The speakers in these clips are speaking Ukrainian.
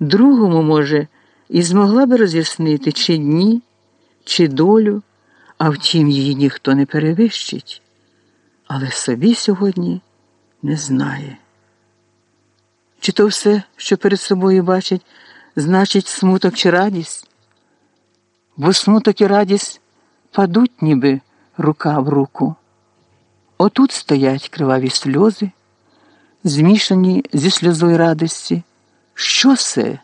другому, може, і змогла би роз'яснити, чи дні, чи долю, а втім, її ніхто не перевищить, але собі сьогодні не знає. Чи то все, що перед собою бачить, значить смуток чи радість? Бо смуток і радість падуть, ніби рука в руку. Отут стоять криваві сльози, змішані зі сльозою радості. Що це?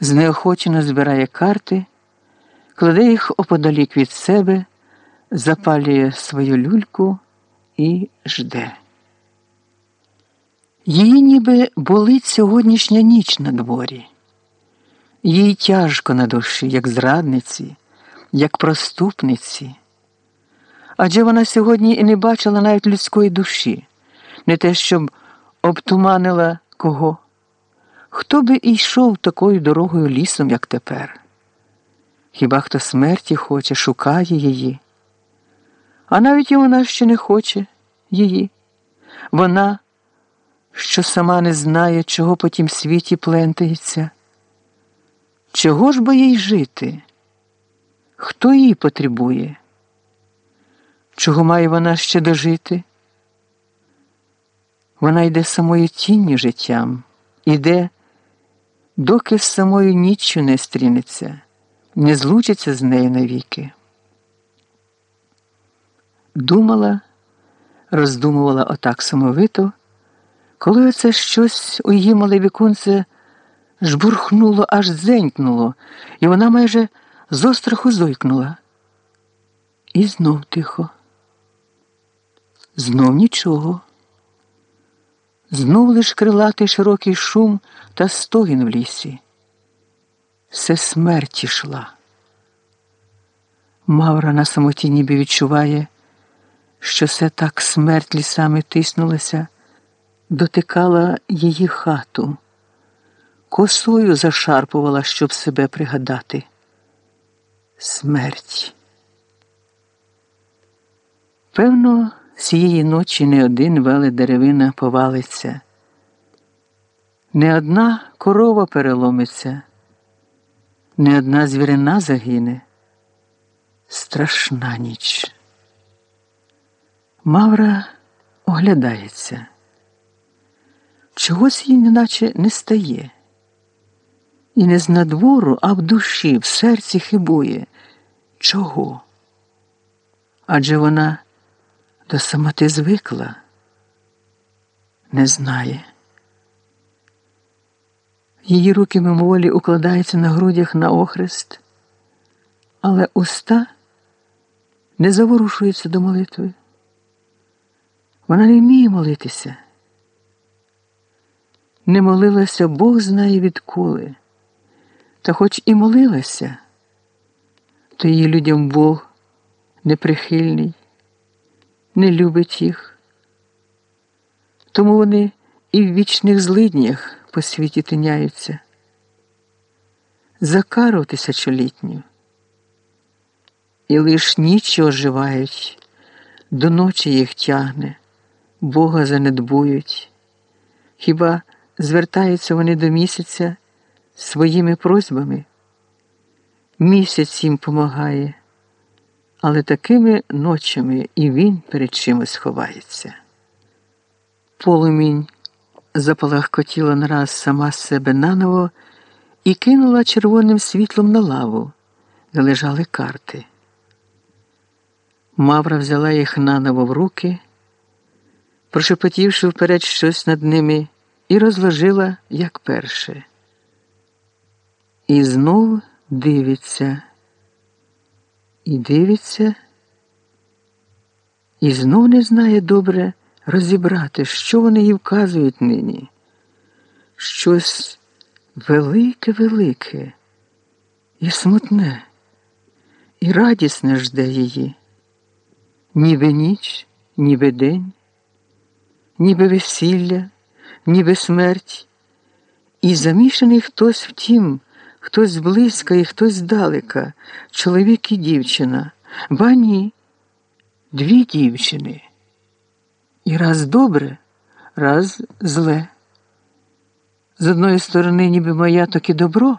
Знеохочено збирає карти, кладе їх оподалік від себе, запалює свою люльку і жде. Її ніби болить сьогоднішня ніч на дворі. Їй тяжко на душі, як зрадниці, як проступниці. Адже вона сьогодні і не бачила навіть людської душі, не те, щоб обтуманила кого. Хто би йшов такою дорогою лісом, як тепер? Хіба хто смерті хоче, шукає її? А навіть і вона ще не хоче її. Вона, що сама не знає, чого по тім світі плентається. Чого ж бо їй жити? Хто її потребує? Чого має вона ще дожити? Вона йде самою тінню життям, іде, доки з самою ніччю не стрінеться, не злучиться з нею навіки. Думала, роздумувала отак самовито, коли оце щось у її мале віконце жбурхнуло, аж зенькнуло, і вона майже з остраху зойкнула. І знов тихо. Знов нічого. Знов лиш крилатий широкий шум та стогін в лісі. Все смерть ішла. Мавра на самоті ніби відчуває, що все так смерть лісами тиснулася, дотикала її хату, косою зашарпувала, щоб себе пригадати. Смерть. Певно, цієї ночі не один веле деревина повалиться, не одна корова переломиться, не одна звірина загине. Страшна ніч. Мавра оглядається. Чогось їй неначе не стає. І не з надвору, а в душі, в серці хибує. Чого? Адже вона до самоти звикла, не знає. Її руки мимоволі укладаються на грудях на охрест, але уста не заворушуються до молитви. Вона не вміє молитися. Не молилася Бог знає відколи, та хоч і молилася, то її людям Бог неприхильний не любить їх. Тому вони і в вічних злиднях по світі тиняються. За кару тисячолітню. І лиш ніч оживають, до ночі їх тягне, Бога занедбують. Хіба звертаються вони до місяця своїми просьбами? Місяць їм помагає але такими ночами і він перед чимось ховається. Полумінь запалахкотіла нараз сама себе наново і кинула червоним світлом на лаву, де лежали карти. Мавра взяла їх наново в руки, прошепотівши вперед щось над ними, і розложила, як перше. І знов дивиться і дивиться, і знов не знає добре розібрати, що вони їй вказують нині. Щось велике, велике і смутне, і радісне жде її, ніби ніч, ніби день, ніби весілля, ніби смерть, і замішаний хтось в тім, Хтось зблизька і хтось здалека, чоловік і дівчина, ба ні, дві дівчини. І раз добре, раз зле. З одної сторони, ніби моя, так і добро.